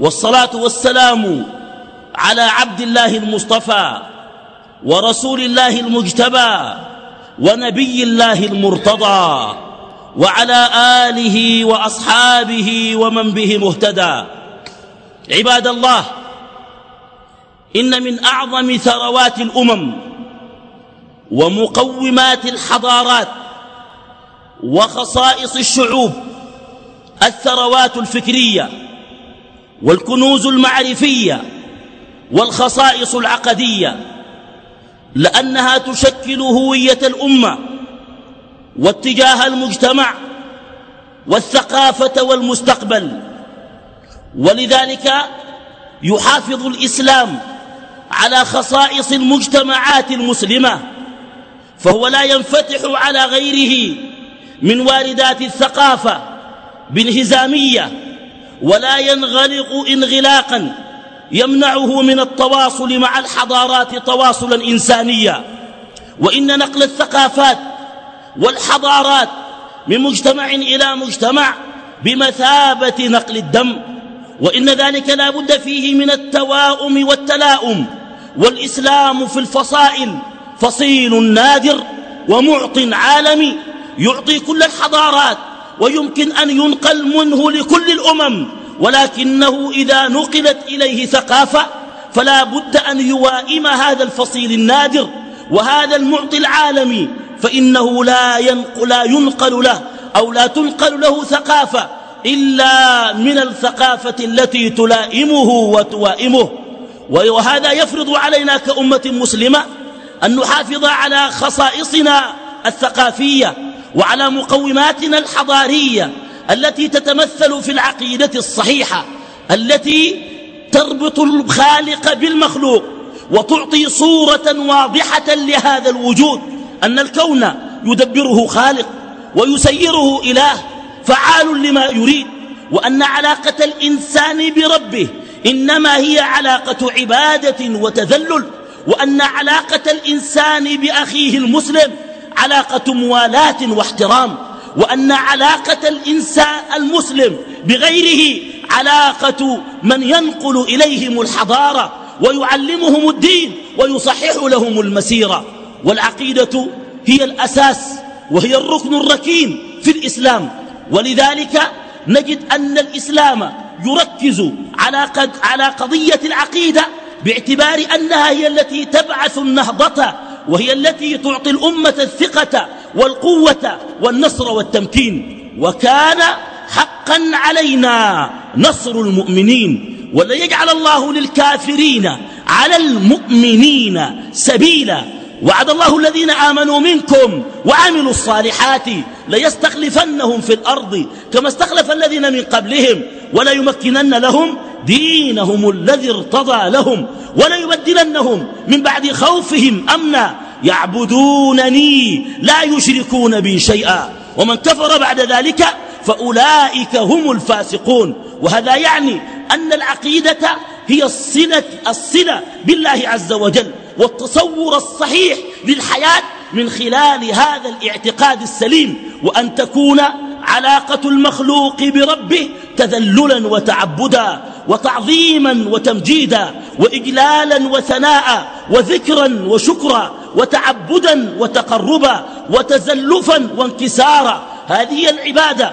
والصلاة والسلام على عبد الله المصطفى ورسول الله المجتبى ونبي الله المرتضى وعلى آله وأصحابه ومن به مهتدى. عباد الله إن من أعظم ثروات الأمم ومقومات الحضارات وخصائص الشعوب الثروات الفكرية والكنوز المعرفية والخصائص العقدية لأنها تشكل هوية الأمة واتجاه المجتمع والثقافة والمستقبل. ولذلك يحافظ الإسلام على خصائص المجتمعات المسلمة فهو لا ينفتح على غيره من واردات الثقافة بانهزامية ولا ينغلق انغلاقا يمنعه من التواصل مع الحضارات تواصلا إنسانيا. وإن نقل الثقافات والحضارات من مجتمع إلى مجتمع بمثابة نقل الدم وإن ذلك لا بد فيه من التواؤم والتلاؤم. والإسلام في الفصائل فصيل نادر ومعط عالمي يعطي كل الحضارات ويمكن أن ينقل منه لكل الأمم. ولكنه إذا نقلت إليه ثقافة فلا بد أن يوائم هذا الفصيل النادر وهذا المعطي العالمي فإنه لا ينقل, لا ينقل له أو لا تنقل له ثقافة إلا من الثقافة التي تلائمه وتوائمه. وهذا يفرض علينا كأمة مسلمة أن نحافظ على خصائصنا الثقافية وعلى مقوماتنا الحضارية التي تتمثل في العقيدة الصحيحة التي تربط الخالق بالمخلوق وتعطي صورة واضحة لهذا الوجود أن الكون يدبره خالق ويسيره إله فعال لما يريد وأن علاقة الإنسان بربه إنما هي علاقة عبادة وتذلل وأن علاقة الإنسان بأخيه المسلم علاقة موالاة واحترام. وأن علاقة الإنسان المسلم بغيره علاقة من ينقل إليهم الحضارة ويعلمهم الدين ويصحح لهم المسيرة والعقيدة هي الأساس وهي الركن الركين في الإسلام. ولذلك نجد أن الإسلام يركز على, قد على قضية العقيدة باعتبار أنها هي التي تبعث النهضة وهي التي تعطي الأمة الثقة والقوة والنصر والتمكين. وكان حقا علينا نصر المؤمنين. وليجعل الله للكافرين على المؤمنين سبيلا. وعد الله الذين آمنوا منكم وعملوا الصالحات ليستخلفنهم في الأرض كما استخلف الذين من قبلهم. وليمكنن لهم دينهم الذي ارتضى لهم وليبدلنهم من بعد خوفهم أمنا. يعبدونني لا يشركون بي شيئا. ومن كفر بعد ذلك فأولئك هم الفاسقون. وهذا يعني أن العقيدة هي الصلة, الصلة بالله عز وجل والتصور الصحيح للحياة من خلال هذا الاعتقاد السليم. وأن تكون علاقة المخلوق بربه تذللا وتعبدا وتعظيما وتمجيدا وإجلالا وثناء وذكرا وشكرا وتعبدا وتقربا وتزلفا وانكسارا. هذه العبادة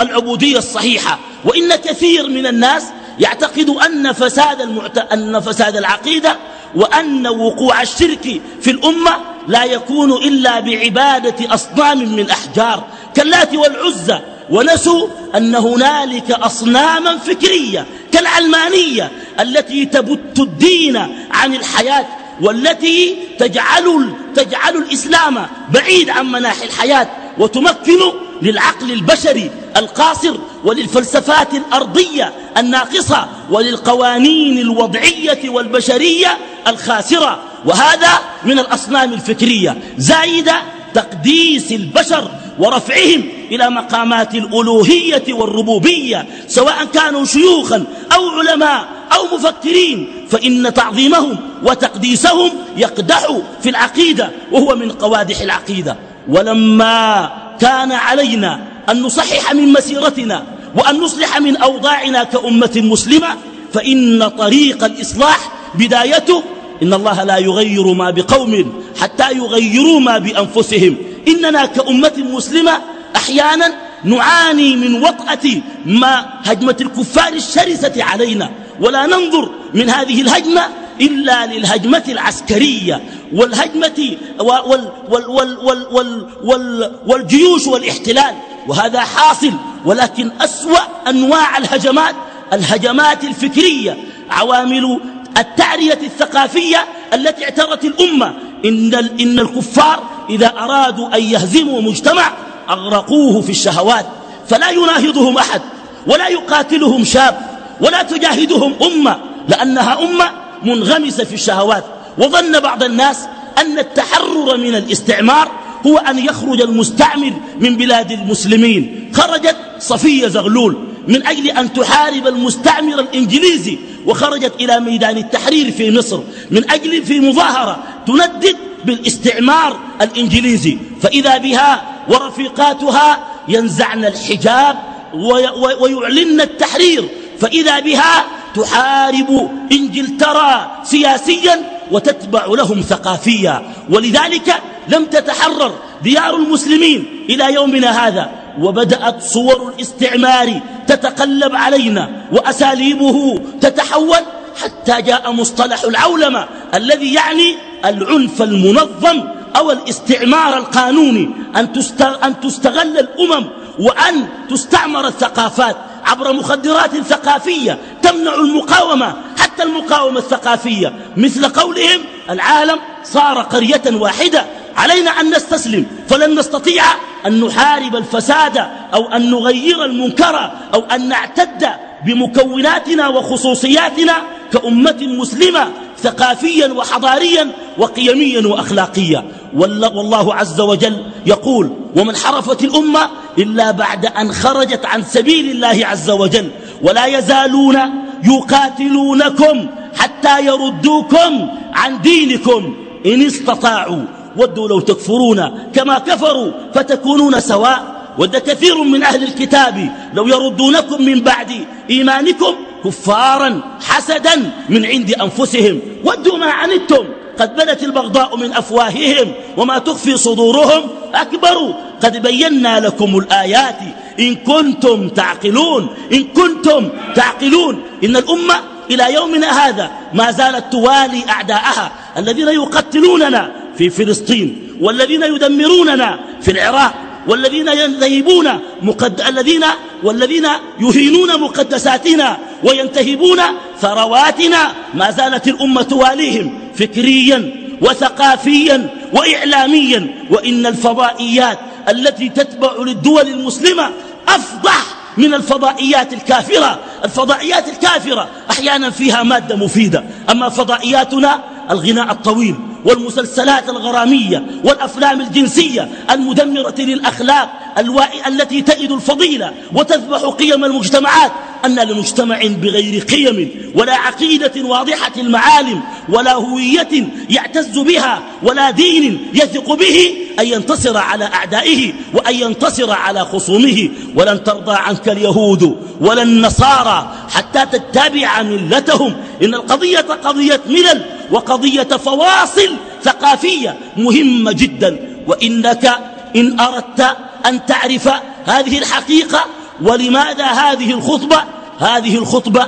العبودية الصحيحة. وإن كثير من الناس يعتقد أن فساد, المعت... أن فساد العقيدة وأن وقوع الشرك في الأمة لا يكون إلا بعبادة أصنام من أحجار كاللات والعزة ونسوا أن هنالك أصناما فكرية كالعلمانية التي تبت الدين عن الحياة والتي تجعل, تجعل الإسلام بعيد عن مناحي الحياة وتمكن للعقل البشري القاصر وللفلسفات الأرضية الناقصة وللقوانين الوضعية والبشرية الخاسرة وهذا من الأصنام الفكرية زايد تقديس البشر ورفعهم إلى مقامات الألوهية والربوبية سواء كانوا شيوخا أو علماء أو مفكرين فإن تعظيمهم وتقديسهم يقدح في العقيدة وهو من قوادح العقيدة. ولما كان علينا أن نصحح من مسيرتنا وأن نصلح من أوضاعنا كأمة مسلمة فإن طريق الإصلاح بدايته إن الله لا يغير ما بقوم حتى يغيروا ما بأنفسهم. إننا كأمة مسلمة أحيانا نعاني من وطأة ما هجمة الكفار الشرسة علينا. ولا ننظر من هذه الهجمة إلا للهجمة العسكرية والهجمة وال وال وال وال وال وال والجيوش والاحتلال. وهذا حاصل ولكن أسوأ أنواع الهجمات الهجمات الفكرية عوامل التعرية الثقافية التي اعترت الأمة. إن, إن الكفار إذا أرادوا أن يهزموا مجتمع أغرقوه في الشهوات. فلا يناهضهم أحد ولا يقاتلهم شاب ولا تجاهدهم أمة لأنها أمة منغمسة في الشهوات. وظن بعض الناس أن التحرر من الاستعمار هو أن يخرج المستعمر من بلاد المسلمين. خرجت صفية زغلول من أجل أن تحارب المستعمر الإنجليزي وخرجت إلى ميدان التحرير في مصر من أجل في مظاهرة تندد بالاستعمار الإنجليزي. فإذا بها ورفيقاتها ينزعن الحجاب ويعلن التحرير. فإذا بها تحارب إنجلترا سياسيا وتتبع لهم ثقافيا. ولذلك لم تتحرر ديار المسلمين إلى يومنا هذا. وبدأت صور الاستعمار تتقلب علينا وأساليبه تتحول حتى جاء مصطلح العولمة الذي يعني العنف المنظم أو الاستعمار القانوني. أن تستغل الأمم وأن تستعمر الثقافات. عبر مخدرات ثقافية تمنع المقاومة حتى المقاومة الثقافية. مثل قولهم العالم صار قرية واحدة. علينا أن نستسلم فلن نستطيع أن نحارب الفساد أو أن نغير المنكر أو أن نعتد بمكوناتنا وخصوصياتنا كأمة مسلمة ثقافيا وحضاريا وقيميا وأخلاقيا. والله عز وجل يقول ومن حرفت الأمة إلا بعد أن خرجت عن سبيل الله عز وجل. ولا يزالون يقاتلونكم حتى يردوكم عن دينكم. إن استطاعوا ودوا لو تكفرون كما كفروا فتكونون سواء. ود كثير من أهل الكتاب لو يردونكم من بعد إيمانكم كفارا حسدا من عند أنفسهم. ودوا ما عنتم. قد بدت البغضاء من أفواههم وما تخفي صدورهم. أكبر قد بينا لكم الآيات. إن كنتم تعقلون إن كنتم تعقلون. إن الأمة إلى يومنا هذا ما زالت توالي أعداءها. الذين يقتلوننا في فلسطين والذين يدمروننا في العراق والذين ينتهبون مقد... الذين والذين يهينون مقدساتنا وينتهبون ثرواتنا. ما زالت الأمة تواليهم. فكريا وثقافيا وإعلاميا وإن الفضائيات التي تتبع للدول المسلمة أفضح من الفضائيات الكافرة. الفضائيات الكافرة أحيانا فيها مادة مفيدة أما فضائياتنا الغناء الطويل والمسلسلات الغرامية والأفلام الجنسية المدمرة للأخلاق التي تئد الفضيلة وتذبح قيم المجتمعات أن لمجتمع بغير قيم ولا عقيدة واضحة المعالم ولا هوية يعتز بها ولا دين يثق به أن ينتصر على أعدائه وأن ينتصر على خصومه ولن ترضى عنك اليهود ولا النصارى حتى تتبع ملتهم. إن القضية قضية ملل وقضية فواصل ثقافية مهمة جدا. وإنك إن أردت أن تعرف هذه الحقيقة ولماذا هذه الخطبة؟ هذه الخطبة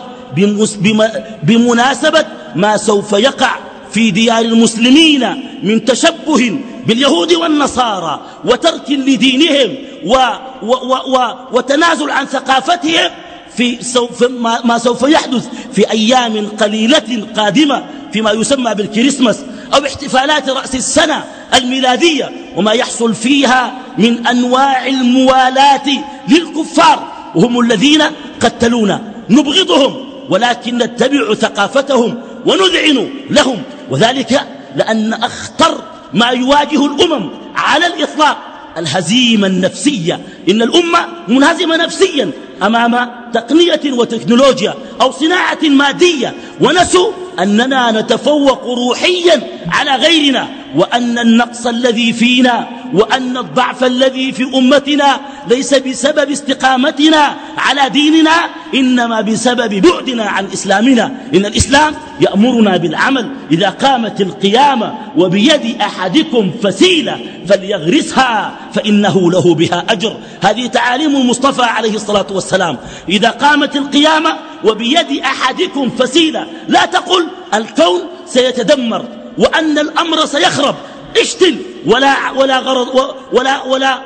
بمناسبة ما سوف يقع في ديار المسلمين من تشبه باليهود والنصارى وترك لدينهم و و و و وتنازل عن ثقافتهم في سوف ما سوف يحدث في أيام قليلة قادمة فيما يسمى بالكريسماس أو احتفالات رأس السنة الميلادية وما يحصل فيها من أنواع الموالاة للكفار وهم الذين قتلونا. نبغضهم ولكن نتبع ثقافتهم ونذعن لهم. وذلك لأن أخطر ما يواجه الأمم على الإطلاق الهزيمة النفسية. إن الأمة منهزمة نفسيا أمام تقنية وتكنولوجيا أو صناعة مادية. ونسوا أننا نتفوق روحيا على غيرنا. وأن النقص الذي فينا وأن الضعف الذي في أمتنا ليس بسبب استقامتنا على ديننا إنما بسبب بعدنا عن إسلامنا. إن الإسلام يأمرنا بالعمل. إذا قامت القيامة وبيد أحدكم فسيلة فليغرسها فإنه له بها أجر. هذه تعاليم المصطفى عليه الصلاة والسلام. إذا قامت القيامة وبيد أحدكم فسيلة لا تقل الكون سيتدمر وأن الأمر سيخرب. اشتل ولا ولا غرض ولا ولا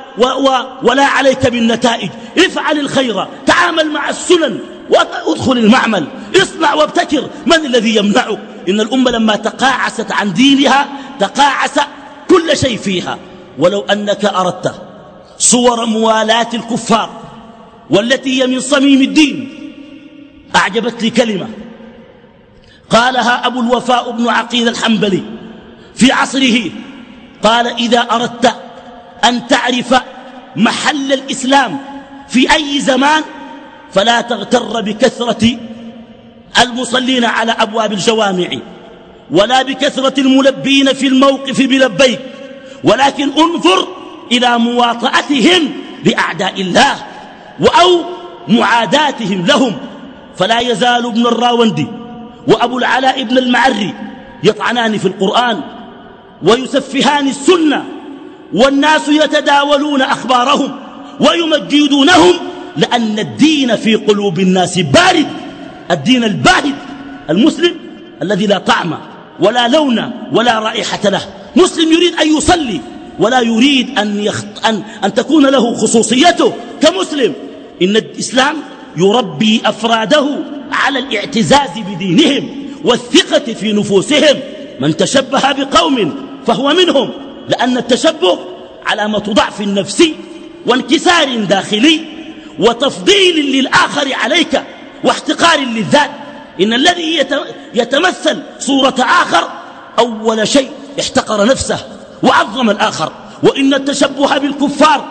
ولا, عليك بالنتائج. افعل الخير تعامل مع السنن وادخل المعمل. اصنع وابتكر من الذي يمنعك؟ إن الأمة لما تقاعست عن دينها تقاعس كل شيء فيها. ولو أنك أردت صور موالاة الكفار والتي هي من صميم الدين أعجبت لي كلمة قالها أبو الوفاء بن عقيل الحنبلي في عصره قال إذا أردت أن تعرف محل الإسلام في أي زمان فلا تغتر بكثرة المصلين على أبواب الجوامع ولا بكثرة الملبين في الموقف بلبيك ولكن انظر إلى مواطأتهم لأعداء الله أو معاداتهم لهم. فلا يزال ابن الراوندي وأبو العلاء ابن المعري يطعنان في القرآن ويسفهان السنة والناس يتداولون أخبارهم ويمجدونهم لأن الدين في قلوب الناس بارد الدين البارد المسلم الذي لا طعم ولا لون ولا رائحة له مسلم يريد أن يصلي ولا يريد أن, يخط أن, أن تكون له خصوصيته كمسلم. إن الإسلام يربي أفراده على الاعتزاز بدينهم والثقة في نفوسهم. من تشبه بقوم فهو منهم لأن التشبه علامة ضعف نفسي وانكسار داخلي وتفضيل للآخر عليك واحتقار للذات. إن الذي يتمثل صورة آخر أول شيء احتقر نفسه وعظم الآخر. وإن التشبه بالكفار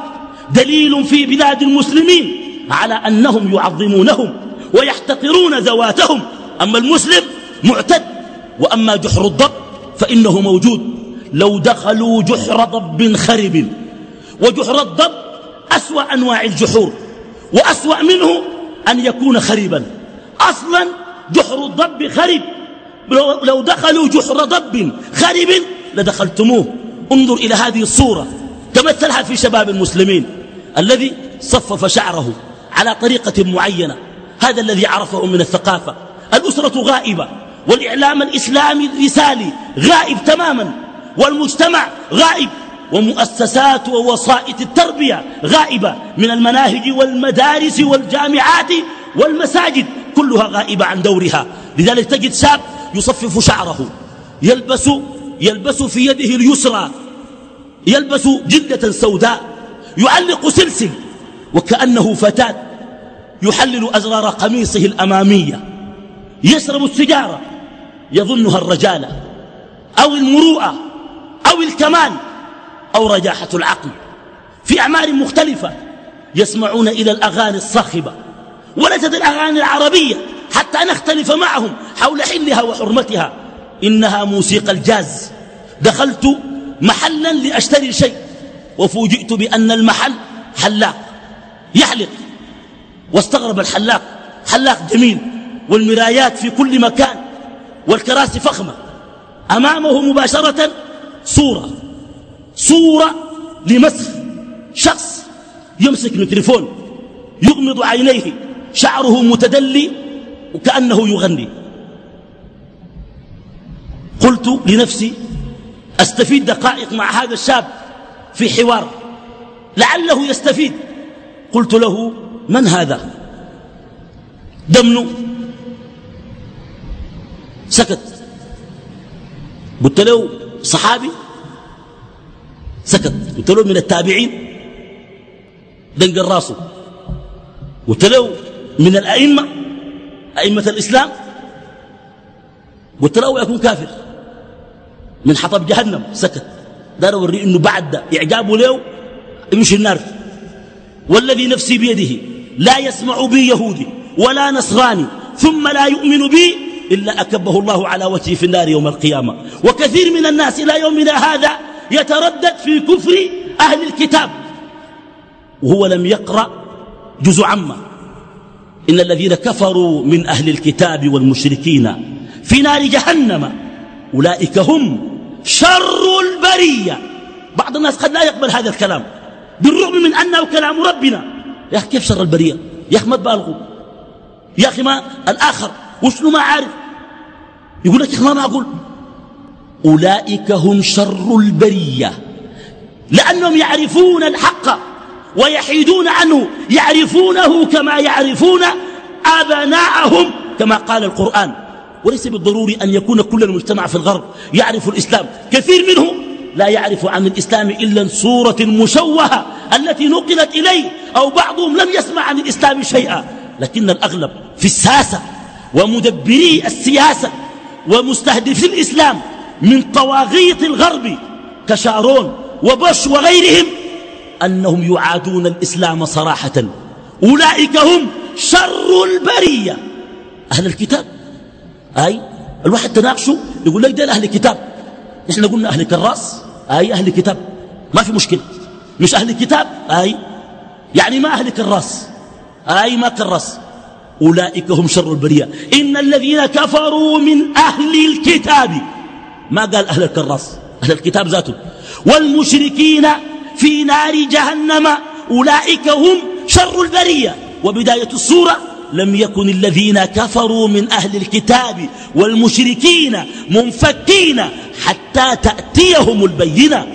دليل في بلاد المسلمين على أنهم يعظمونهم ويحتقرون ذواتهم. أما المسلم معتد وأما جحر الضب فإنه موجود. لو دخلوا جحر ضب خرب وجحر الضب أسوأ أنواع الجحور وأسوأ منه أن يكون خربا. أصلا جحر الضب خرب. لو دخلوا جحر ضب خرب لدخلتموه. انظر إلى هذه الصورة. تمثلها في شباب المسلمين. الذي صفف شعره على طريقة معينة. هذا الذي عرفه من الثقافة. الأسرة غائبة. والإعلام الإسلامي الرسالي غائب تماما. والمجتمع غائب ومؤسسات ووسائط التربية غائبة من المناهج والمدارس والجامعات والمساجد كلها غائبة عن دورها. لذلك تجد شاب يصفف شعره يلبس, يلبس في يده اليسرى يلبس جلدة سوداء يعلق سلسل وكأنه فتاة يحلل أزرار قميصه الأمامية يشرب السجارة يظنها الرجالة أو المروءة. أو الكمال أو رجاحة العقل. في أعمار مختلفة يسمعون إلى الأغاني الصاخبة وليست الأغاني العربية حتى نختلف معهم حول حلها وحرمتها. إنها موسيقى الجاز. دخلت محلا لأشتري شيء وفوجئت بأن المحل حلاق. يحلق. واستغرب الحلاق. حلاق جميل والمرايات في كل مكان والكراسي فخمة. أمامه مباشرة صورة. صورة لمسخ شخص يمسك ميكروفون يغمض عينيه شعره متدلي وكأنه يغني. قلت لنفسي أستفيد دقائق مع هذا الشاب في حوار. لعله يستفيد. قلت له من هذا؟ دمن. سكت. قلت له صحابي؟ سكت. قلت له من التابعين. دنق راسه. قلت له من الأئمة أئمة الإسلام. قلت له يكون كافر. من حطب جهنم. سكت. دار أوريه إنه بعد إعجابه له يمشي النار. والذي نفسي بيده لا يسمع بي يهودي ولا نصراني ثم لا يؤمن بي إلا أكبه الله على وجهه في النار يوم القيامة. وكثير من الناس إلى يومنا هذا يتردد في كفر أهل الكتاب. وهو لم يقرأ جزء عما. إن الذين كفروا من أهل الكتاب والمشركين في نار جهنم أولئك هم شر البرية. بعض الناس قد لا يقبل هذا الكلام بالرغم من أنه كلام ربنا. يا أخي كيف شر البرية؟ يا أخي ما تبالغوا. يا أخي ما الآخر وشنو ما عارف؟ يقول لك ما معقول أولئك هم شر البرية. لأنهم يعرفون الحق ويحيدون عنه يعرفونه كما يعرفون أبناءهم كما قال القرآن. وليس بالضروري أن يكون كل المجتمع في الغرب يعرف الإسلام. كثير منه لا يعرف عن الإسلام إلا الصورة المشوهة التي نقلت إليه أو بعضهم لم يسمع عن الإسلام شيئا. لكن الأغلب في الساسة ومدبري السياسة ومستهدفي الإسلام من طواغيت الغرب كشارون وبوش وغيرهم أنهم يعادون الإسلام صراحة. أولئك هم شر البرية. أهل الكتاب. أي الواحد تناقشه يقول لك ده أهل الكتاب. نحن قلنا أهل كراس. أي أهل كتاب. ما في مشكلة. مش أهل كتاب. أي يعني ما أهل كراس. أي ما كراس. أولئك هم شر البرية. إن الذين كفروا من أهل الكتاب. ما قال أهل الكراس؟ أهل الكتاب ذاته. والمشركين في نار جهنم. أولئك هم شر البرية. وبداية السورة لم يكن الذين كفروا من أهل الكتاب والمشركين منفكين حتى تأتيهم البينة.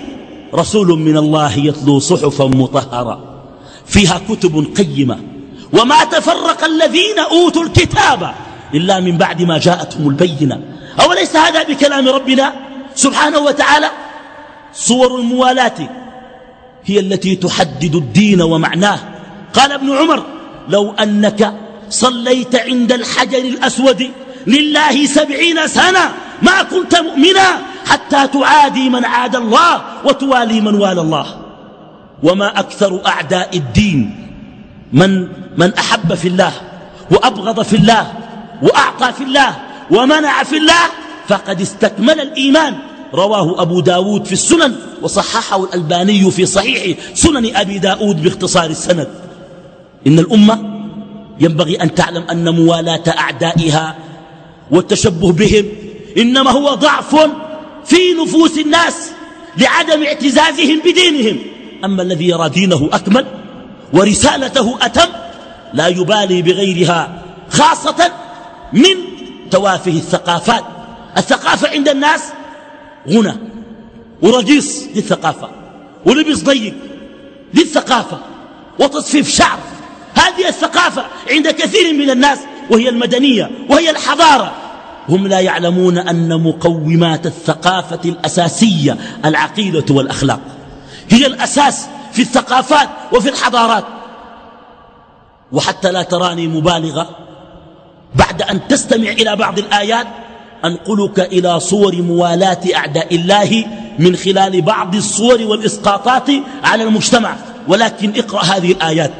رسول من الله يتلو صحفا مطهرة. فيها كتب قيمة. وما تفرق الذين أوتوا الكتاب إلا من بعد ما جاءتهم البينة. أوليس هذا بكلام ربنا سبحانه وتعالى؟ صور الموالاة هي التي تحدد الدين ومعناه. قال ابن عمر لو أنك صليت عند الحجر الأسود لله سبعين سنة ما كنت مؤمنا حتى تعادي من عاد الله وتوالي من والى الله. وما أكثر أعداء الدين من, من أحب في الله وأبغض في الله وأعطى في الله ومنع في الله فقد استكمل الإيمان. رواه أبو داود في السنن وصححه الألباني في صحيح سنن أبي داود باختصار السند. إن الأمة ينبغي أن تعلم أن موالاة أعدائها والتشبه بهم إنما هو ضعف في نفوس الناس لعدم اعتزازهم بدينهم. أما الذي يرى دينه أكمل ورسالته أتم لا يبالي بغيرها خاصة من توافه الثقافات. الثقافة عند الناس غنى ورجيص للثقافة ولبس ضيق للثقافة وتصفيف شعر هذه الثقافة عند كثير من الناس وهي المدنية وهي الحضارة. هم لا يعلمون أن مقومات الثقافة الأساسية العقيدة والأخلاق هي الأساس في الثقافات وفي الحضارات. وحتى لا تراني مبالغة. بعد أن تستمع إلى بعض الآيات أنقلك إلى صور موالاة أعداء الله من خلال بعض الصور والإسقاطات على المجتمع. ولكن اقرأ هذه الآيات.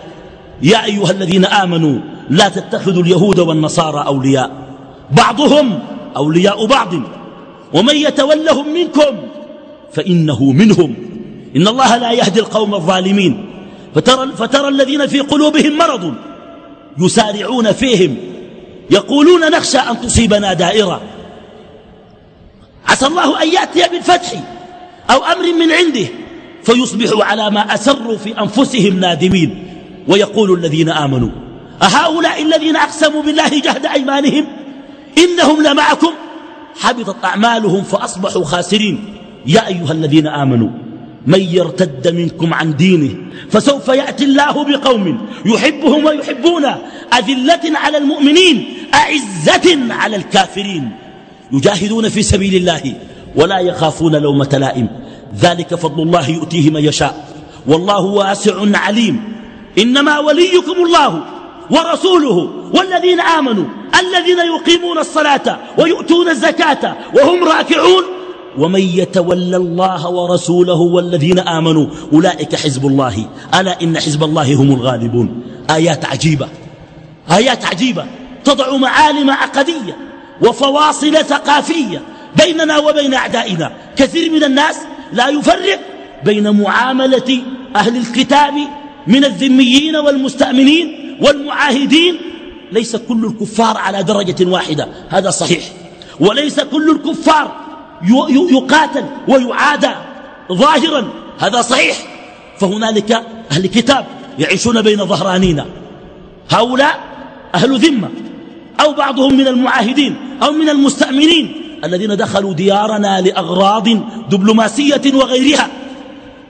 يا أيها الذين آمنوا لا تتخذوا اليهود والنصارى أولياء. بعضهم أولياء بعض. ومن يتولهم منكم فإنه منهم. إن الله لا يهدي القوم الظالمين. فترى, فترى الذين في قلوبهم مرض يسارعون فيهم. يقولون نخشى أن تصيبنا دائرة. عسى الله أن يأتي بالفتح أو أمر من عنده فيصبحوا على ما أسروا في أنفسهم نادمين. ويقول الذين آمنوا أهؤلاء الذين أقسموا بالله جهد أيمانهم؟ إنهم لمعكم. حبطت أعمالهم فأصبحوا خاسرين. يا أيها الذين آمنوا من يرتد منكم عن دينه فسوف يأتي الله بقوم يحبهم ويحبون أذلة على المؤمنين أعزة على الكافرين. يجاهدون في سبيل الله ولا يخافون لومة لائم. ذلك فضل الله يؤتيه من يشاء. والله واسع عليم. إنما وليكم الله ورسوله والذين آمنوا الذين يقيمون الصلاة ويؤتون الزكاة وهم راكعون. ومن يتولى الله ورسوله والذين آمنوا أولئك حزب الله. ألا إن حزب الله هم الغالبون. آيات عجيبة. آيات عجيبة. تضع معالم عقدية وفواصل ثقافية بيننا وبين أعدائنا. كثير من الناس لا يفرق بين معاملة أهل الكتاب من الذميين والمستأمنين والمعاهدين. ليس كل الكفار على درجة واحدة. هذا صحيح. وليس كل الكفار يقاتل ويعادى ظاهرا. هذا صحيح. فهنالك أهل كتاب يعيشون بين ظهرانينا هؤلاء أهل ذمة أو بعضهم من المعاهدين أو من المستأمنين الذين دخلوا ديارنا لأغراض دبلوماسية وغيرها.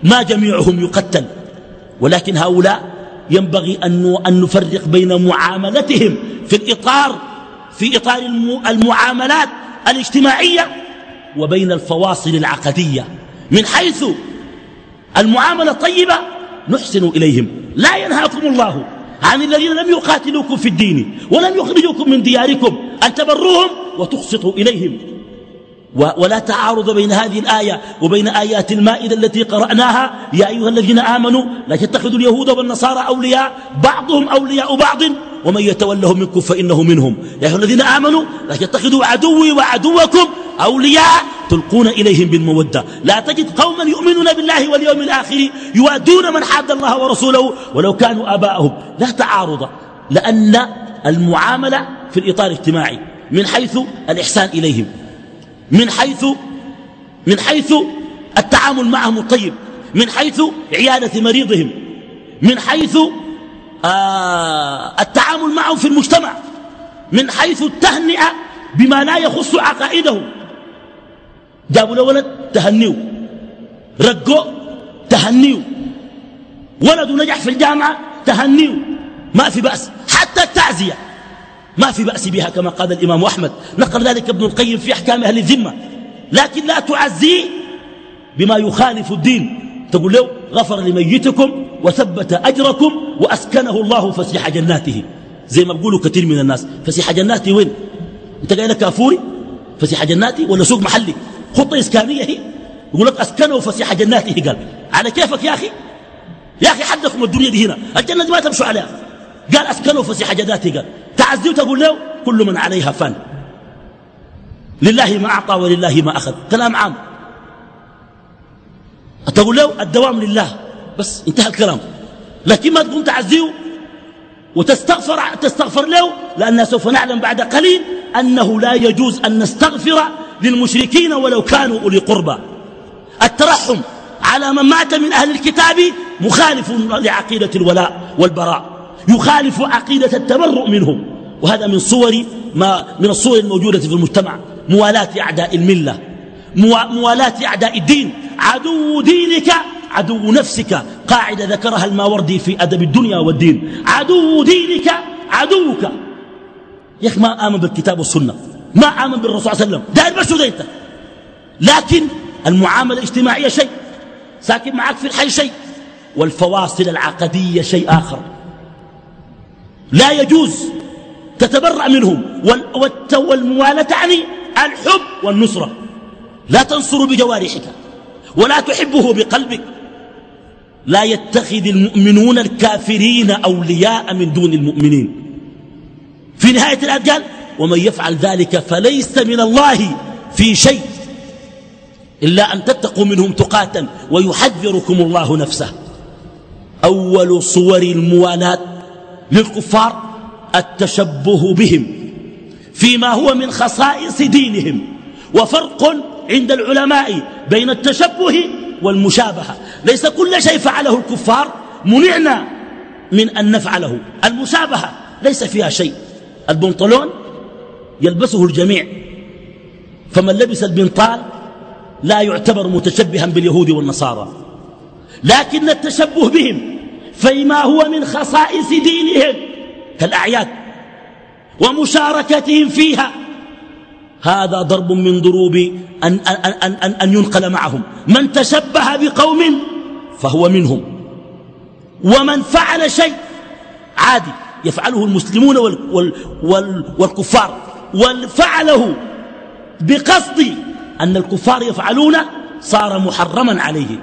ما جميعهم يقتل. ولكن هؤلاء ينبغي أن نفرق بين معاملتهم في الإطار في إطار المعاملات الاجتماعية وبين الفواصل العقدية. من حيث المعاملة الطيبة نحسن إليهم. لا ينهاكم الله عن الذين لم يقاتلوكم في الدين ولم يخرجوكم من دياركم. أن تبروهم وتقسطوا إليهم. ولا تعارض بين هذه الآية وبين آيات المائدة التي قرأناها. يا أيها الذين آمنوا لا تتخذوا اليهود والنصارى أولياء بعضهم أولياء بعض. ومن يتولهم منكم فإنه منهم. يا أيها الذين آمنوا لا تتخذوا عدوي وعدوكم أولياء تلقون إليهم بالمودة. لا تجد قوما يؤمنون بالله واليوم الآخر يوادون من حاد الله ورسوله ولو كانوا آباءهم لا تعارض لأن المعاملة في الإطار الاجتماعي من حيث الإحسان إليهم من حيث من حيث التعامل معهم الطيب من حيث عيادة مريضهم من حيث آه التعامل معهم في المجتمع من حيث التهنئة بما لا يخص عقائدهم. جابوا له ولد تهنيه رقوا تهنيه ولد نجح في الجامعة تهنيه ما في بأس. حتى التعزية. ما في بأس بها كما قال الإمام أحمد. نقل ذلك ابن القيم في أحكام أهل الذمة. لكن لا تعزيه بما يخالف الدين. تقول له غفر لميتكم وثبت أجركم وأسكنه الله فسيح جناته. زي ما بيقولوا كثير من الناس. فسيح جناتي وين؟ انت قايل كافوري؟ فسيح جناتي ولا سوق محلي؟ خطة إسكانية هي؟ يقول لك أسكنه فسيح جناته قال. على كيفك يا أخي؟ يا أخي حدكم الدنيا دي هنا. الجنة دي ما تمشوا عليها. قال أسكنه فسيح جناته قال. تعزي وتقول له كل من عليها فان لله ما أعطى ولله ما أخذ. كلام عام. تقول له الدوام لله. بس انتهى الكلام. لكن ما تقوم تعزيه وتستغفر تستغفر له لأننا سوف نعلم بعد قليل أنه لا يجوز أن نستغفر للمشركين ولو كانوا أولي قربى. الترحم على من مات من أهل الكتاب مخالف لعقيدة الولاء والبراء يخالف عقيدة التبرؤ منهم. وهذا من صور ما من الصور الموجودة في المجتمع. موالاة أعداء الملة. موالاة أعداء الدين. عدو دينك عدو نفسك. قاعدة ذكرها الماوردي في أدب الدنيا والدين. عدو دينك عدوك. يا أخي ما آمن بالكتاب والسنة. ما آمن بالرسول صلى الله عليه وسلم. داير بس انت لكن المعاملة الاجتماعية شيء ساكن معك في الحي شيء والفواصل العقدية شيء آخر. لا يجوز تتبرأ منهم. والموالاة تعني الحب والنصرة. لا تنصر بجوارحك ولا تحبه بقلبك. لا يتخذ المؤمنون الكافرين أولياء من دون المؤمنين. في نهاية الآية قال ومن يفعل ذلك فليس من الله في شيء إلا أن تتقوا منهم تقاتا ويحذركم الله نفسه. أول صور الموالاة للكفار التشبه بهم فيما هو من خصائص دينهم وفرق عند العلماء بين التشبه والمشابهة. ليس كل شيء فعله الكفار منعنا من أن نفعله. المشابهة ليس فيها شيء. البنطلون يلبسه الجميع. فمن لبس البنطال لا يعتبر متشبها باليهود والنصارى. لكن التشبه بهم فيما هو من خصائص دينهم كالأعياد ومشاركتهم فيها. هذا ضرب من ضروب أن, أن, أن, أن, أن ينقل معهم. من تشبه بقوم فهو منهم. ومن فعل شيء عادي يفعله المسلمون وال وال وال والكفار. وفعله بقصد أن الكفار يفعلون صار محرما عليه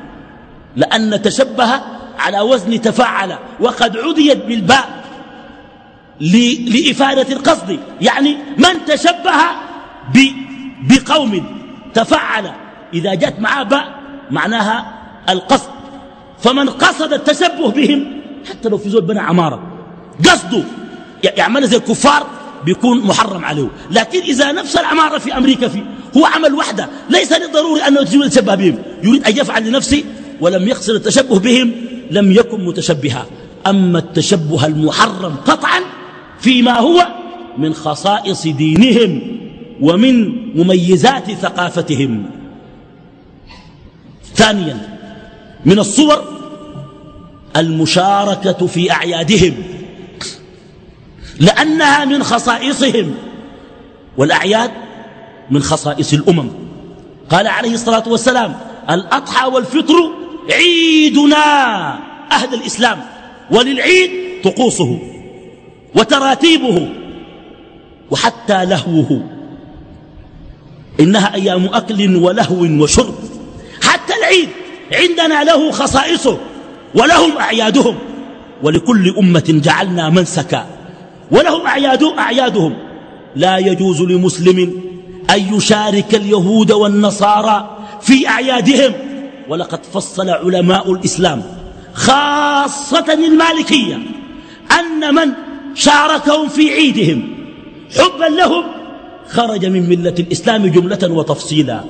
لأن تشبه على وزن تفاعل وقد عديت بالباء لإفادة القصد. يعني من تشبه بقوم تفعل إذا جاءت معاه باء معناها القصد. فمن قصد التشبه بهم حتى لو في زول بنى عمارة قصده يعمل زي الكفار بيكون محرم عليه. لكن إذا نفس العمارة في أمريكا فيه هو عمل وحده ليس للضروري أنه يتشبه بهم يريد أن يفعل لنفسه ولم يقصد التشبه بهم لم يكن متشبها. أما التشبه المحرم قطعا فيما هو من خصائص دينهم ومن مميزات ثقافتهم. ثانيا من الصور المشاركة في أعيادهم. لأنها من خصائصهم والأعياد من خصائص الأمم. قال عليه الصلاة والسلام الأضحى والفطر عيدنا أهل الإسلام وللعيد طقوسه وتراتيبه وحتى لهوه. إنها أيام أكل ولهو وشرب. حتى العيد عندنا له خصائصه ولهم أعيادهم. ولكل أمة جعلنا منسكا. ولهم أعياد أعيادهم. لا يجوز لمسلم أن يشارك اليهود والنصارى في أعيادهم. ولقد فصل علماء الإسلام خاصة المالكية أن من شاركهم في عيدهم حبا لهم خرج من ملة الإسلام جملة وتفصيلا.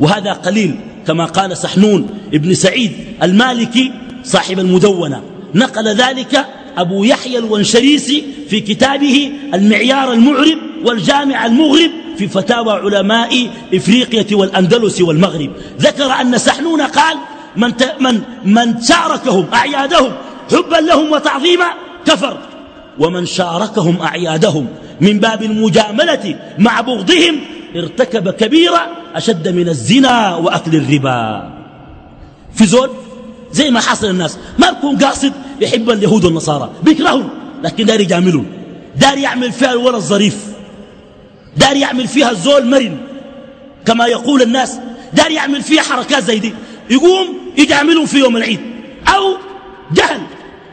وهذا قليل كما قال سحنون ابن سعيد المالكي صاحب المدونة. نقل ذلك أبو يحيى الونشريسي في كتابه المعيار المعرب والجامع المغرب في فتاوى علماء إفريقيا والأندلس والمغرب. ذكر أن سحنون قال من, من, من شاركهم أعيادهم حبا لهم وتعظيما كفر. ومن شاركهم أعيادهم من باب المجاملة مع بغضهم ارتكب كبيرة أشد من الزنا وأكل الربا. في زول زي ما حصل الناس ما يكون قاصد يحب اليهود والنصارى. بيكرههم. لكن داري يجاملهم داري يعمل فيها الولد الظريف. داري يعمل فيها الزول مرن. كما يقول الناس داري يعمل فيها حركات زي دي. يقوم يجاملهم في يوم العيد. أو جهل.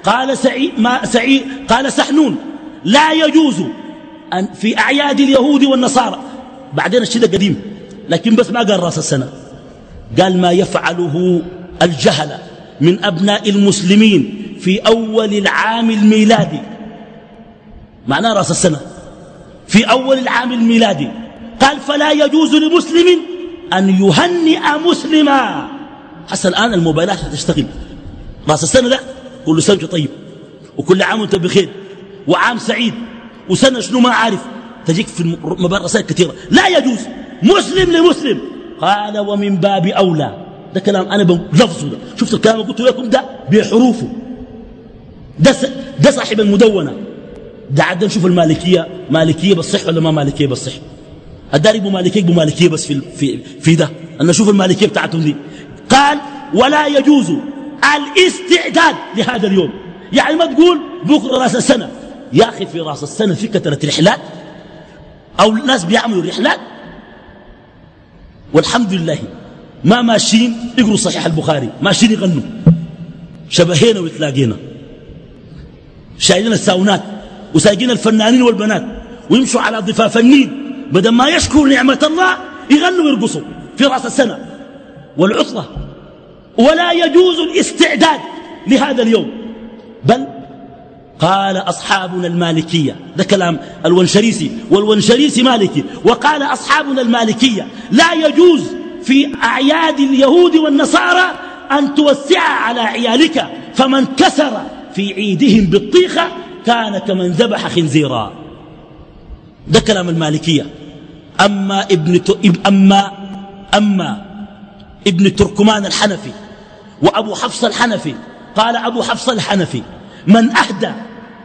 قال سعيد ما سعيد قال سحنون. لا يجوز أن في أعياد اليهود والنصارى. بعدين الشيء قديم. لكن بس ما قال رأس السنة. قال ما يفعله الجهل من أبناء المسلمين في أول العام الميلادي. معناه رأس السنة. في أول العام الميلادي قال فلا يجوز لمسلم أن يهنئ مسلما. حتى الآن الموبايلات تشتغل رأس السنة ده كل سنة طيب. وكل عام وانت بخير. وعام سعيد. وسنة شنو ما عارف. تجيك في رسائل كثيرة. لا يجوز. مسلم لمسلم. قال ومن باب أولى. ده كلام أنا بلفظه ده. شفت الكلام اللي قلت لكم ده؟ بحروفه. ده, ده صاحب المدونة. ده عدنا نشوف المالكية مالكية بالصح ولا ما مالكية بالصح؟ الدار يبقوا مالكية يبقوا مالكية بس في, في, في ده. أنا أشوف المالكية بتاعتهم دي. قال ولا يجوز الاستعداد لهذا اليوم. يعني ما تقول بكرة رأس السنة. يا أخي في رأس السنة في كثرة رحلات أو الناس بيعملوا رحلات والحمد لله ما ماشيين يقروا صحيح البخاري ماشيين يغنوا. شبهينا ويتلاقينا. شايلين الساونات. وسايقين الفنانين والبنات ويمشوا على ضفاف النيل بدل ما يشكروا نعمة الله يغنوا ويرقصوا في رأس السنة. والعطلة ولا يجوز الاستعداد لهذا اليوم. بل قال أصحابنا المالكية ده كلام الونشريسي والونشريسي مالكي وقال أصحابنا المالكية لا يجوز في أعياد اليهود والنصارى أن توسع على عيالك فمن كسر في عيدهم بالطيخة كان كمن ذبح خنزيرا. ده كلام المالكية. أما ابن أما أما ابن تركمان الحنفي وأبو حفص الحنفي. قال أبو حفص الحنفي من أهدى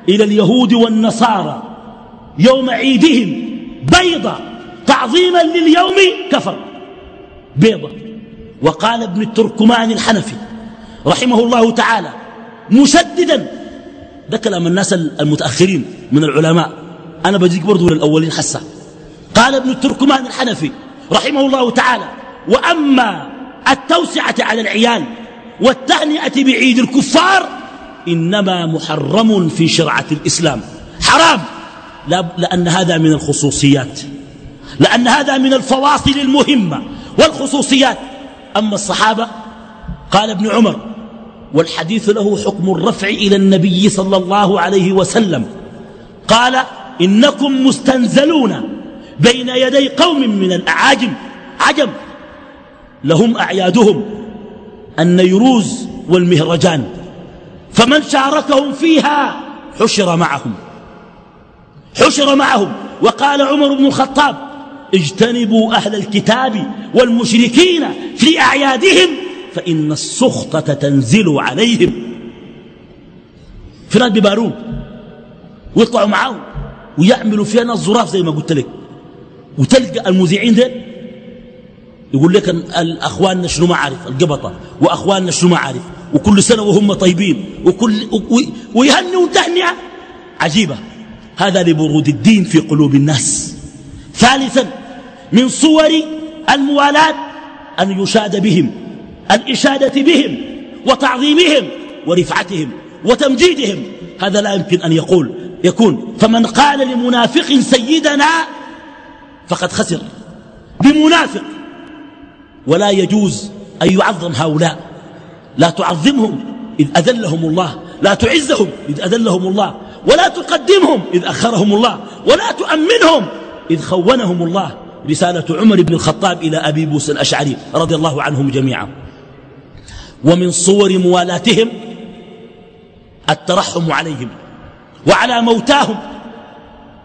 إلى اليهود والنصارى يوم عيدهم بيضة تعظيما لليوم كفر. بيضة. وقال ابن التركمان الحنفي رحمه الله تعالى مشددا ده كلام الناس المتأخرين من العلماء. أنا بجيك برضو للأولين حسا. قال ابن التركمان الحنفي رحمه الله تعالى وأما التوسعة على العيال والتهنئة بعيد الكفار إنما محرم في شرعة الإسلام. حرام! لأن هذا من الخصوصيات. لأن هذا من الفواصل المهمة والخصوصيات. أما الصحابة قال ابن عمر والحديث له حكم الرفع إلى النبي صلى الله عليه وسلم. قال إنكم مستنزلون بين يدي قوم من الأعاجم. عجم. لهم أعيادهم. النيروز والمهرجان. فمن شاركهم فيها حشر معهم. حشر معهم. وقال عمر بن الخطاب اجتنبوا أهل الكتاب والمشركين في أعيادهم. فإن السخطة تنزل عليهم. في ناس ويطلعوا معاهم. ويعملوا فيها ناس ظراف زي ما قلت لك. وتلقى المذيعين ديل. يقول لك الأخوان شنو ما عارف. القبطة. وأخواننا شنو ما عارف. وكل سنة وهم طيبين. وكل ويهنوا تهنئة عجيبة. هذا لبرود الدين في قلوب الناس. ثالثا من صور الموالاة أن يشاد بهم. الإشادة بهم وتعظيمهم ورفعتهم وتمجيدهم. هذا لا يمكن أن يقول يكون فمن قال لمنافق سيدنا فقد خسر. بمنافق ولا يجوز أن يعظم هؤلاء. لا تعظمهم إذ أذلهم الله لا تعزهم إذ أذلهم الله ولا تقدمهم إذ أخرهم الله ولا تؤمنهم إذ خونهم الله. رسالة عمر بن الخطاب إلى أبي موسى الأشعري رضي الله عنهم جميعا. ومن صور موالاتهم الترحم عليهم وعلى موتاهم.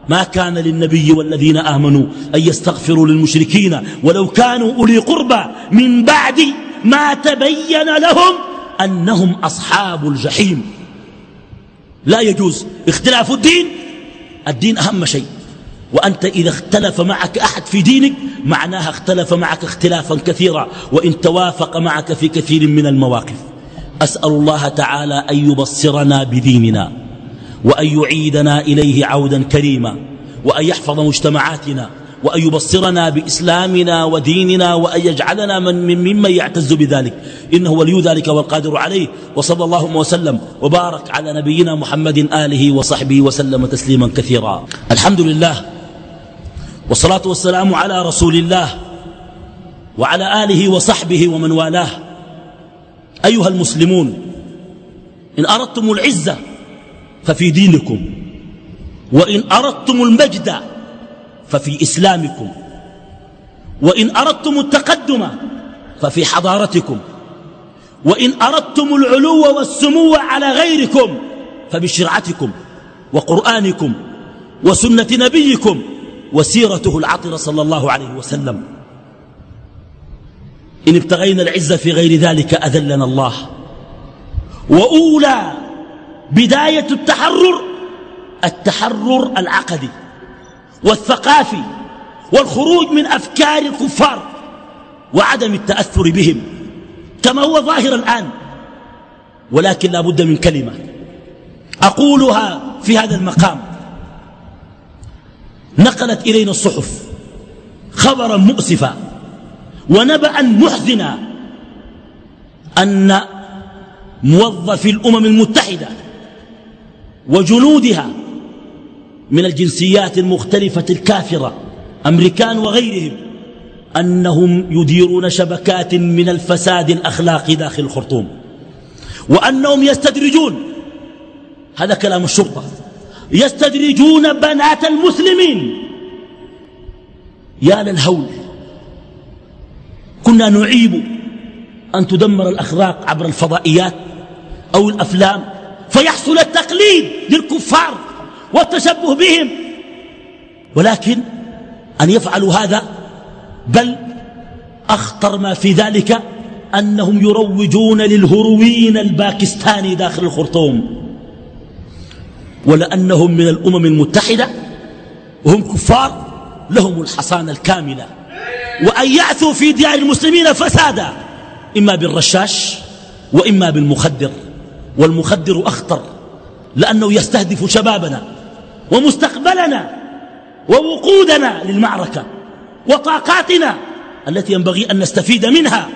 ما كان للنبي والذين آمنوا أن يستغفروا للمشركين ولو كانوا أولي قربى من بعد ما تبين لهم أنهم أصحاب الجحيم. لا يجوز اختلاف الدين. الدين أهم شيء. وأنت إذا اختلف معك أحد في دينك معناها اختلف معك اختلافا كثيرا وإن توافق معك في كثير من المواقف. أسأل الله تعالى أن يبصرنا بديننا وأن يعيدنا إليه عودا كريما وأن يحفظ مجتمعاتنا وأن يبصرنا بإسلامنا وديننا وأن يجعلنا من ممن يعتز بذلك. إنه ولي ذلك والقادر عليه. وصلى الله وسلم وبارك على نبينا محمد آله وصحبه وسلم تسليما كثيرا. الحمد لله والصلاة والسلام على رسول الله وعلى آله وصحبه ومن والاه. أيها المسلمون إن أردتم العزة ففي دينكم وإن أردتم المجد ففي إسلامكم وإن أردتم التقدم ففي حضارتكم وإن أردتم العلو والسمو على غيركم فبشرعتكم وقرآنكم وسنة نبيكم وسيرته العطرة صلى الله عليه وسلم. إن ابتغينا العزة في غير ذلك أذلنا الله. وأولى بداية التحرر التحرر العقدي والثقافي والخروج من أفكار الكفار وعدم التأثر بهم كما هو ظاهر الآن ولكن لا بد من كلمة أقولها في هذا المقام. نقلت إلينا الصحف خبرا مؤسفا ونبأ محزنا أن موظفي الأمم المتحدة وجنودها من الجنسيات المختلفة الكافرة أمريكان وغيرهم أنهم يديرون شبكات من الفساد الأخلاقي داخل الخرطوم وأنهم يستدرجون هذا كلام الشرطة. يستدرجون بنات المسلمين. يا للهول كنا نعيب أن تدمر الأخلاق عبر الفضائيات أو الأفلام فيحصل التقليد للكفار والتشبه بهم. ولكن أن يفعلوا هذا بل أخطر ما في ذلك أنهم يروجون للهروين الباكستاني داخل الخرطوم. ولأنهم من الأمم المتحدة وهم كفار لهم الحصانة الكاملة. وأن يعثوا في ديار المسلمين فسادا إما بالرشاش وإما بالمخدر. والمخدر أخطر لأنه يستهدف شبابنا ومستقبلنا ووقودنا للمعركة وطاقاتنا التي ينبغي أن نستفيد منها.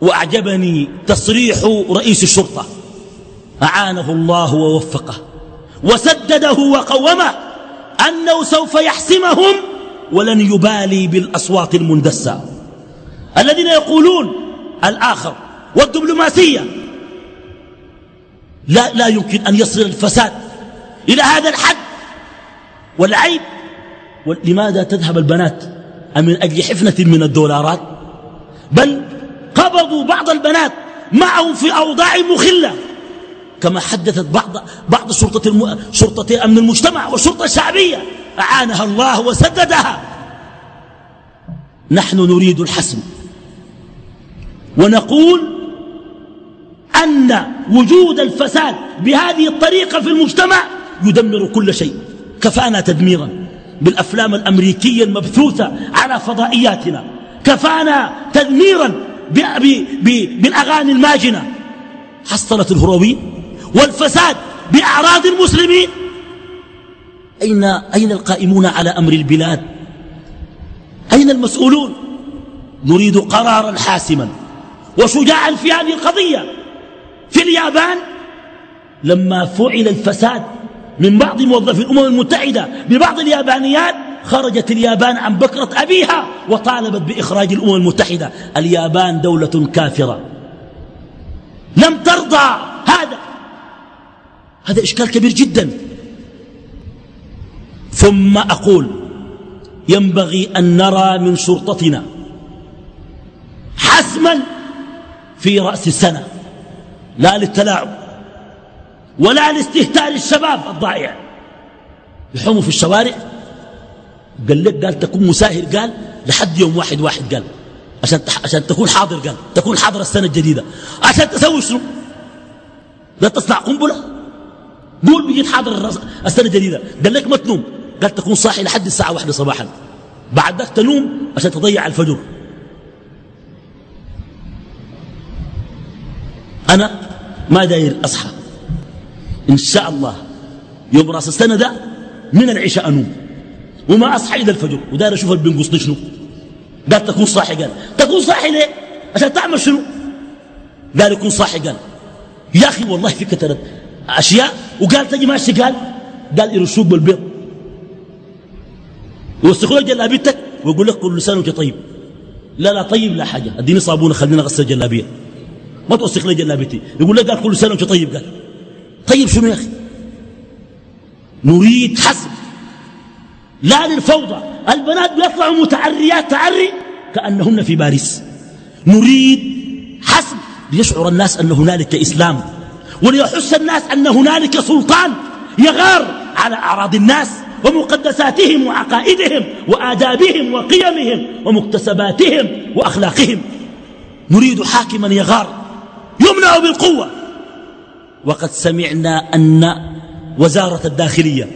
وأعجبني تصريح رئيس الشرطة. أعانه الله ووفقه. وسدده وقومه أنه سوف يحسمهم ولن يبالي بالأصوات المندسة. الذين يقولون الآخر والدبلوماسية لا, لا يمكن أن يصل الفساد إلى هذا الحد. والعيب لماذا تذهب البنات أمن أجل حفنة من الدولارات؟ بل قبضوا بعض البنات معهم في أوضاع مخلة. كما حدثت بعض بعض شرطة, الم... شرطة أمن المجتمع والشرطة الشعبية أعانها الله وسددها. نحن نريد الحسم. ونقول أن وجود الفساد بهذه الطريقة في المجتمع يدمر كل شيء. كفانا تدميرا بالأفلام الأمريكية المبثوثة على فضائياتنا. كفانا تدميرا بالأغاني الماجنة. حصلت الهروين والفساد بأعراض المسلمين. أين, أين القائمون على أمر البلاد؟ أين المسؤولون؟ نريد قرارا حاسما وشجاعا في هذه القضية. في اليابان لما فعل الفساد من بعض موظفي الأمم المتحدة ببعض اليابانيات خرجت اليابان عن بكرة أبيها وطالبت بإخراج الأمم المتحدة. اليابان دولة كافرة. لم ترضى هذا إشكال كبير جدا. ثم أقول ينبغي أن نرى من شرطتنا حسما في رأس السنة لا للتلاعب ولا لاستهتار الشباب الضائع. يحوموا في الشوارع. قال لك قال تكون مساهر قال لحد يوم واحد واحد قال عشان عشان تكون حاضر قال تكون حاضر السنة الجديدة. عشان تسوي شنو؟ لا تصنع قنبلة قول بيجي حاضر السنة الجديدة قال لك ما تنوم. قال تكون صاحي لحد الساعة واحدة صباحا. بعد ذاك تنوم عشان تضيع الفجر. أنا ما داير أصحى. إن شاء الله يوم راس السنة ده من العشاء أنوم. وما أصحى إلى الفجر. وداير أشوف البنقصني شنو. قال تكون صاحي. قال تكون صاحي ليه؟ عشان تعمل شنو؟ قال يكون صاحي. قال يا أخي والله في كثرة أشياء وقال تجي ماشي قال قال يرشوك بالبيض. يوسخوا لك جلابيتك ويقول لك كل وانت طيب. لا لا طيب لا حاجة. أديني صابونة خلينا غسل جلابية. ما توسخ لي جلابيتي. يقول لك قال كل وانت طيب قال. طيب شنو يا أخي؟ نريد حسب. لا للفوضى. البنات بيطلعوا متعريات تعري كأنهن في باريس. نريد حسب. ليشعر الناس أن هنالك إسلام. وليحس الناس أن هنالك سلطان يغار على أعراض الناس ومقدساتهم وعقائدهم وآدابهم وقيمهم ومكتسباتهم وأخلاقهم. نريد حاكما يغار يمنع بالقوة. وقد سمعنا أن وزارة الداخلية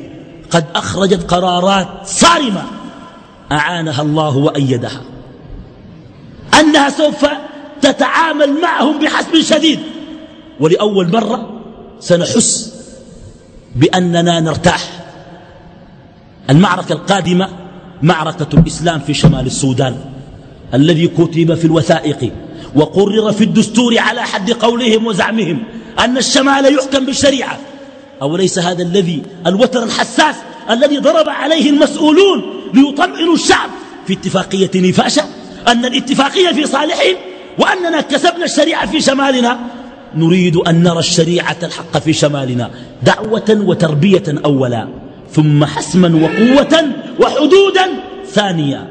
قد أخرجت قرارات صارمة أعانها الله وأيدها أنها سوف تتعامل معهم بحسب شديد. ولأول مرة سنحس بأننا نرتاح. المعركة القادمة معركة الإسلام في شمال السودان الذي كتب في الوثائق وقرر في الدستور على حد قولهم وزعمهم أن الشمال يحكم بالشريعة. أو ليس هذا الذي؟ الوتر الحساس الذي ضرب عليه المسؤولون ليطمئنوا الشعب في اتفاقية نفاشة أن الاتفاقية في صالحهم وأننا كسبنا الشريعة في شمالنا. نريد أن نرى الشريعة الحق في شمالنا دعوة وتربية أولا ثم حسما وقوة وحدودا ثانيا.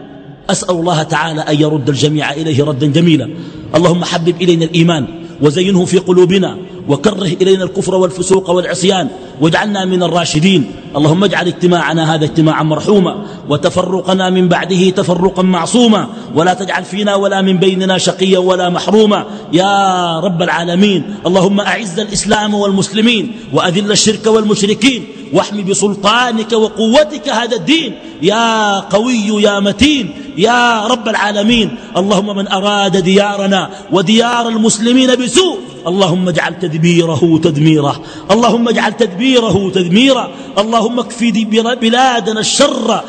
أسأل الله تعالى أن يرد الجميع إليه ردا جميلا. اللهم حبب إلينا الإيمان وزينه في قلوبنا وكره إلينا الكفر والفسوق والعصيان واجعلنا من الراشدين. اللهم اجعل اجتماعنا هذا اجتماعا مرحوما وتفرقنا من بعده تفرقا معصوما. ولا تجعل فينا ولا من بيننا شقيا ولا محروما. يا رب العالمين اللهم أعز الإسلام والمسلمين وأذل الشرك والمشركين واحم بسلطانك وقوتك هذا الدين. يا قوي يا متين يا رب العالمين اللهم من أراد ديارنا وديار المسلمين بسوء اللهم اجعل تدبيره تدميره اللهم اجعل تدبيره تدميرا اللهم اكفي بلادنا الشر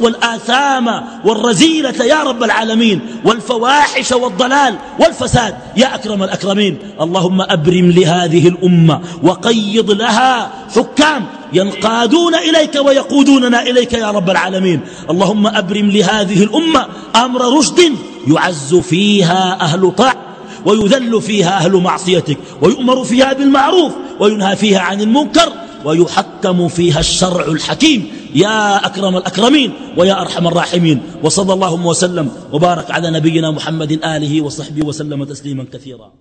والآثام والرزيلة يا رب العالمين والفواحش والضلال والفساد يا أكرم الأكرمين اللهم أبرم لهذه الأمة وقيض لها حكام ينقادون إليك ويقودوننا إليك يا رب العالمين اللهم أبرم لهذه الأمة أمر رشد يعز فيها أهل طاعة ويذل فيها أهل معصيتك ويؤمر فيها بالمعروف وينهى فيها عن المنكر ويحكم فيها الشرع الحكيم. يا أكرم الأكرمين ويا أرحم الراحمين. وصلى اللهم وسلم وبارك على نبينا محمد آله وصحبه وسلم تسليما كثيرا.